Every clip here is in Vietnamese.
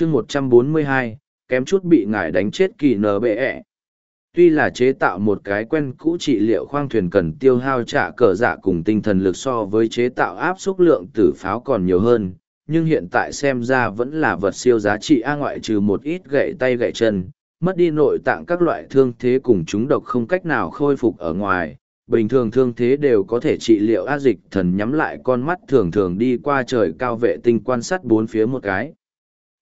chương một trăm bốn mươi hai, kém chút bị ngài đánh chết kỳ nở tuy là chế tạo một cái quen cũ trị liệu khoang thuyền cần tiêu hao trả cờ dạ cùng tinh thần lực so với chế tạo áp suất lượng tử pháo còn nhiều hơn, nhưng hiện tại xem ra vẫn là vật siêu giá trị a ngoại trừ một ít gậy tay gậy chân, mất đi nội tạng các loại thương thế cùng chúng độc không cách nào khôi phục ở ngoài, bình thường thương thế đều có thể trị liệu a dịch thần nhắm lại con mắt thường thường đi qua trời cao vệ tinh quan sát bốn phía một cái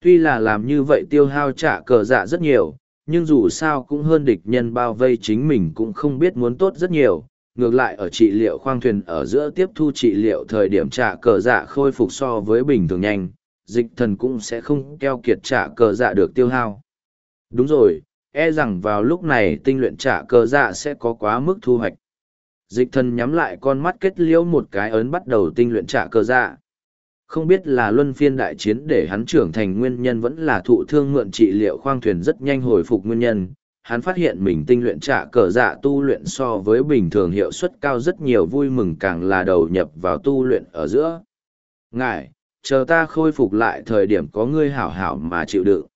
tuy là làm như vậy tiêu hao trả cờ dạ rất nhiều, nhưng dù sao cũng hơn địch nhân bao vây chính mình cũng không biết muốn tốt rất nhiều. Ngược lại ở trị liệu khoang thuyền ở giữa tiếp thu trị liệu thời điểm trả cờ dạ khôi phục so với bình thường nhanh, dịch thần cũng sẽ không keo kiệt trả cờ dạ được tiêu hao. Đúng rồi e rằng vào lúc này tinh luyện trả cờ dạ sẽ có quá mức thu hoạch. Dịch thần nhắm lại con mắt kết liễu một cái ấn bắt đầu tinh luyện trả cờ dạ không biết là luân phiên đại chiến để hắn trưởng thành nguyên nhân vẫn là thụ thương mượn trị liệu khoang thuyền rất nhanh hồi phục nguyên nhân. Hắn phát hiện mình tinh luyện trả cờ dạ tu luyện so với bình thường hiệu suất cao rất nhiều vui mừng càng là đầu nhập vào tu luyện ở giữa. Ngài, chờ ta khôi phục lại thời điểm có ngươi hảo hảo mà chịu đựng.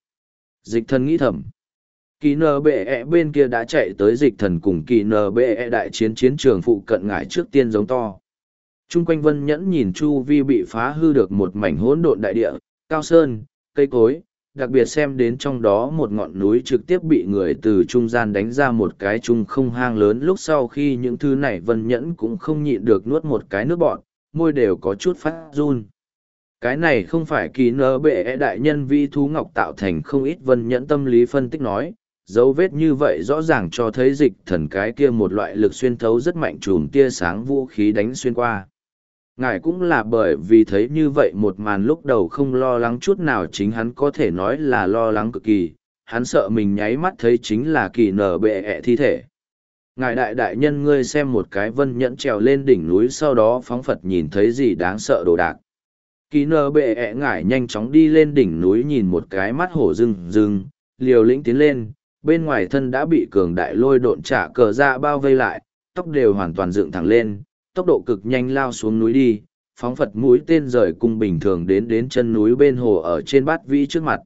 Dịch thần nghĩ thầm. Kỳ nờ bệ -E bên kia đã chạy tới dịch thần cùng kỳ nờ bệ -E đại chiến chiến trường phụ cận ngải trước tiên giống to. Trung quanh vân nhẫn nhìn chu vi bị phá hư được một mảnh hỗn độn đại địa, cao sơn, cây cối, đặc biệt xem đến trong đó một ngọn núi trực tiếp bị người từ trung gian đánh ra một cái trung không hang lớn. Lúc sau khi những thứ này vân nhẫn cũng không nhịn được nuốt một cái nước bọn môi đều có chút phát run. Cái này không phải kỳ nơ bệ -E đại nhân vi thú ngọc tạo thành không ít vân nhẫn tâm lý phân tích nói, dấu vết như vậy rõ ràng cho thấy dịch thần cái kia một loại lực xuyên thấu rất mạnh chùm tia sáng vũ khí đánh xuyên qua ngài cũng là bởi vì thấy như vậy một màn lúc đầu không lo lắng chút nào chính hắn có thể nói là lo lắng cực kỳ, hắn sợ mình nháy mắt thấy chính là kỳ nở bệ ẹ thi thể. Ngài đại đại nhân ngươi xem một cái vân nhẫn trèo lên đỉnh núi sau đó phóng phật nhìn thấy gì đáng sợ đồ đạc. Kỳ nở bệ ẹ ngài nhanh chóng đi lên đỉnh núi nhìn một cái mắt hổ rừng rừng, liều lĩnh tiến lên, bên ngoài thân đã bị cường đại lôi độn trả cờ ra bao vây lại, tóc đều hoàn toàn dựng thẳng lên tốc độ cực nhanh lao xuống núi đi, phóng phật mũi tên rời cung bình thường đến đến chân núi bên hồ ở trên bát vĩ trước mặt.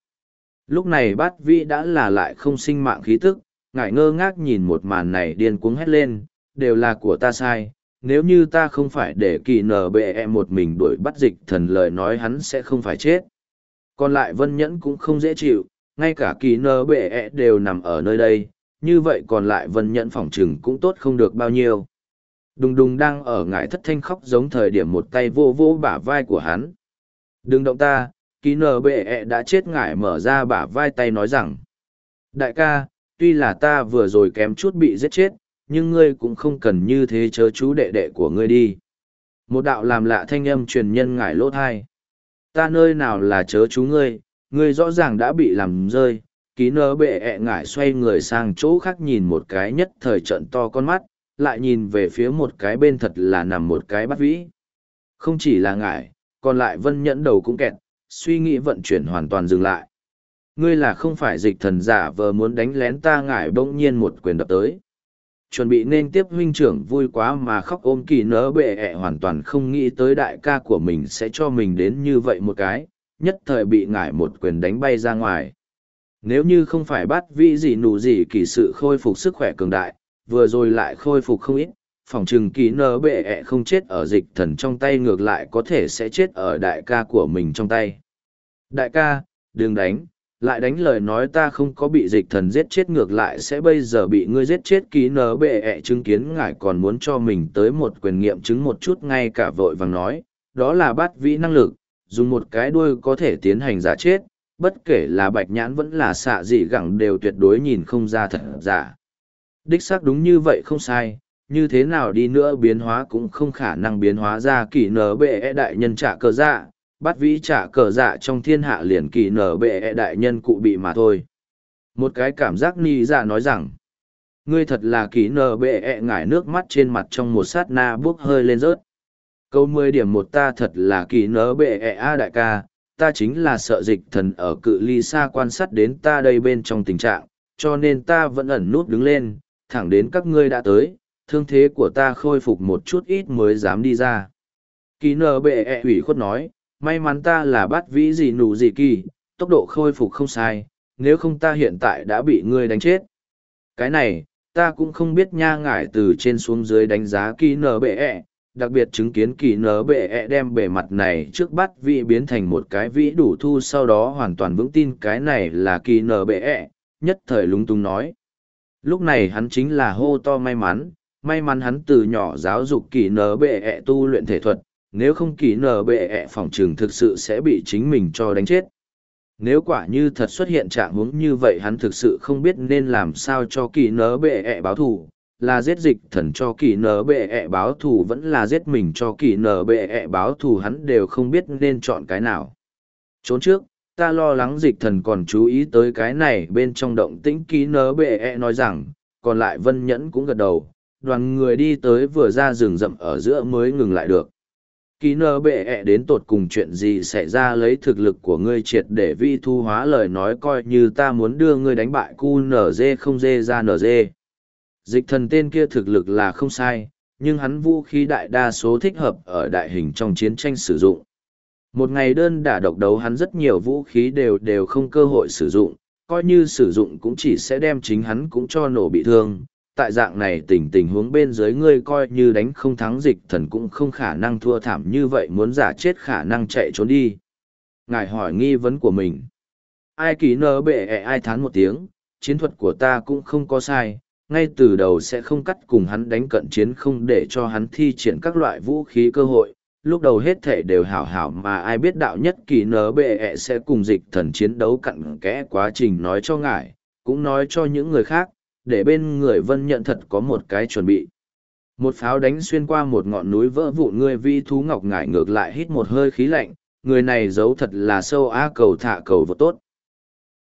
Lúc này bát vĩ đã là lại không sinh mạng khí tức, ngại ngơ ngác nhìn một màn này điên cuống hét lên, đều là của ta sai, nếu như ta không phải để kỳ nở bệ em một mình đuổi bắt dịch thần lời nói hắn sẽ không phải chết. Còn lại vân nhẫn cũng không dễ chịu, ngay cả kỳ nở bệ e đều nằm ở nơi đây, như vậy còn lại vân nhẫn phỏng trừng cũng tốt không được bao nhiêu. Đùng đùng đang ở ngải thất thanh khóc giống thời điểm một tay vô vô bả vai của hắn. Đừng động ta, ký nờ bệ ẹ đã chết ngải mở ra bả vai tay nói rằng. Đại ca, tuy là ta vừa rồi kém chút bị giết chết, nhưng ngươi cũng không cần như thế chớ chú đệ đệ của ngươi đi. Một đạo làm lạ thanh âm truyền nhân ngải lỗ thai. Ta nơi nào là chớ chú ngươi, ngươi rõ ràng đã bị làm rơi. Ký nơ bệ ẹ ngải xoay người sang chỗ khác nhìn một cái nhất thời trận to con mắt, lại nhìn về phía một cái bên thật là nằm một cái bắt vĩ. Không chỉ là ngại, còn lại vân nhẫn đầu cũng kẹt, suy nghĩ vận chuyển hoàn toàn dừng lại. Ngươi là không phải dịch thần giả vờ muốn đánh lén ta ngại bỗng nhiên một quyền đập tới. Chuẩn bị nên tiếp huynh trưởng vui quá mà khóc ôm kỳ nỡ bệ ẹ hoàn toàn không nghĩ tới đại ca của mình sẽ cho mình đến như vậy một cái, nhất thời bị ngại một quyền đánh bay ra ngoài. Nếu như không phải bắt vĩ gì nụ gì kỳ sự khôi phục sức khỏe cường đại, vừa rồi lại khôi phục không ít, phòng trừng ký nơ bệ ẹ không chết ở dịch thần trong tay ngược lại có thể sẽ chết ở đại ca của mình trong tay. Đại ca, đừng đánh, lại đánh lời nói ta không có bị dịch thần giết chết ngược lại sẽ bây giờ bị ngươi giết chết ký nở bệ ẹ chứng kiến ngài còn muốn cho mình tới một quyền nghiệm chứng một chút ngay cả vội vàng nói, đó là bát vĩ năng lực, dùng một cái đuôi có thể tiến hành giả chết, bất kể là bạch nhãn vẫn là xạ dị gẳng đều tuyệt đối nhìn không ra thật giả. Đích xác đúng như vậy không sai, như thế nào đi nữa biến hóa cũng không khả năng biến hóa ra kỳ nở bệ e đại nhân trả cờ dạ, bắt vĩ trả cờ dạ trong thiên hạ liền kỳ nở bệ e đại nhân cụ bị mà thôi. Một cái cảm giác ni dạ nói rằng, ngươi thật là kỳ nở bệ e ngải nước mắt trên mặt trong một sát na bước hơi lên rớt. Câu mười điểm một ta thật là kỳ nở bệ e a đại ca, ta chính là sợ dịch thần ở cự ly xa quan sát đến ta đây bên trong tình trạng, cho nên ta vẫn ẩn nút đứng lên, thẳng đến các ngươi đã tới, thương thế của ta khôi phục một chút ít mới dám đi ra. Kỳ nờ bệ ẹ e ủy khuất nói, may mắn ta là bắt vĩ gì nụ gì kỳ, tốc độ khôi phục không sai, nếu không ta hiện tại đã bị ngươi đánh chết. Cái này, ta cũng không biết nha ngải từ trên xuống dưới đánh giá kỳ nở bệ ẹ, đặc biệt chứng kiến kỳ nở bệ ẹ đem bề mặt này trước bắt vĩ biến thành một cái vĩ đủ thu sau đó hoàn toàn vững tin cái này là kỳ nở bệ ẹ, nhất thời lúng túng nói. Lúc này hắn chính là hô to may mắn, may mắn hắn từ nhỏ giáo dục kỳ nở bệ ẹ tu luyện thể thuật, nếu không kỳ nở bệ ẹ phòng trường thực sự sẽ bị chính mình cho đánh chết. Nếu quả như thật xuất hiện trạng huống như vậy hắn thực sự không biết nên làm sao cho kỳ nở bệ ẹ báo thù, là giết dịch thần cho kỳ nở bệ ẹ báo thù vẫn là giết mình cho kỳ nở bệ ẹ báo thù hắn đều không biết nên chọn cái nào. Trốn trước, ta lo lắng dịch thần còn chú ý tới cái này bên trong động tĩnh ký nớ bệ e nói rằng, còn lại vân nhẫn cũng gật đầu, đoàn người đi tới vừa ra rừng rậm ở giữa mới ngừng lại được. Ký nơ bệ ẹ đến tột cùng chuyện gì xảy ra lấy thực lực của ngươi triệt để vi thu hóa lời nói coi như ta muốn đưa ngươi đánh bại cu nở dê không dê ra nở dê. Dịch thần tên kia thực lực là không sai nhưng hắn vũ khí đại đa số thích hợp ở đại hình trong chiến tranh sử dụng một ngày đơn đả độc đấu hắn rất nhiều vũ khí đều đều không cơ hội sử dụng coi như sử dụng cũng chỉ sẽ đem chính hắn cũng cho nổ bị thương tại dạng này tình tình huống bên dưới ngươi coi như đánh không thắng dịch thần cũng không khả năng thua thảm như vậy muốn giả chết khả năng chạy trốn đi. Ngài hỏi nghi vấn của mình. Ai kỳ nơ bệ ẹ ai thán một tiếng, chiến thuật của ta cũng không có sai, ngay từ đầu sẽ không cắt cùng hắn đánh cận chiến không để cho hắn thi triển các loại vũ khí cơ hội. Lúc đầu hết thể đều hảo hảo mà ai biết đạo nhất kỳ nở bệ ẹ sẽ cùng dịch thần chiến đấu cặn kẽ quá trình nói cho ngài, cũng nói cho những người khác, để bên người vân nhận thật có một cái chuẩn bị. Một pháo đánh xuyên qua một ngọn núi vỡ vụn người vi thú ngọc ngải ngược lại hít một hơi khí lạnh, người này giấu thật là sâu á cầu thả cầu vô tốt.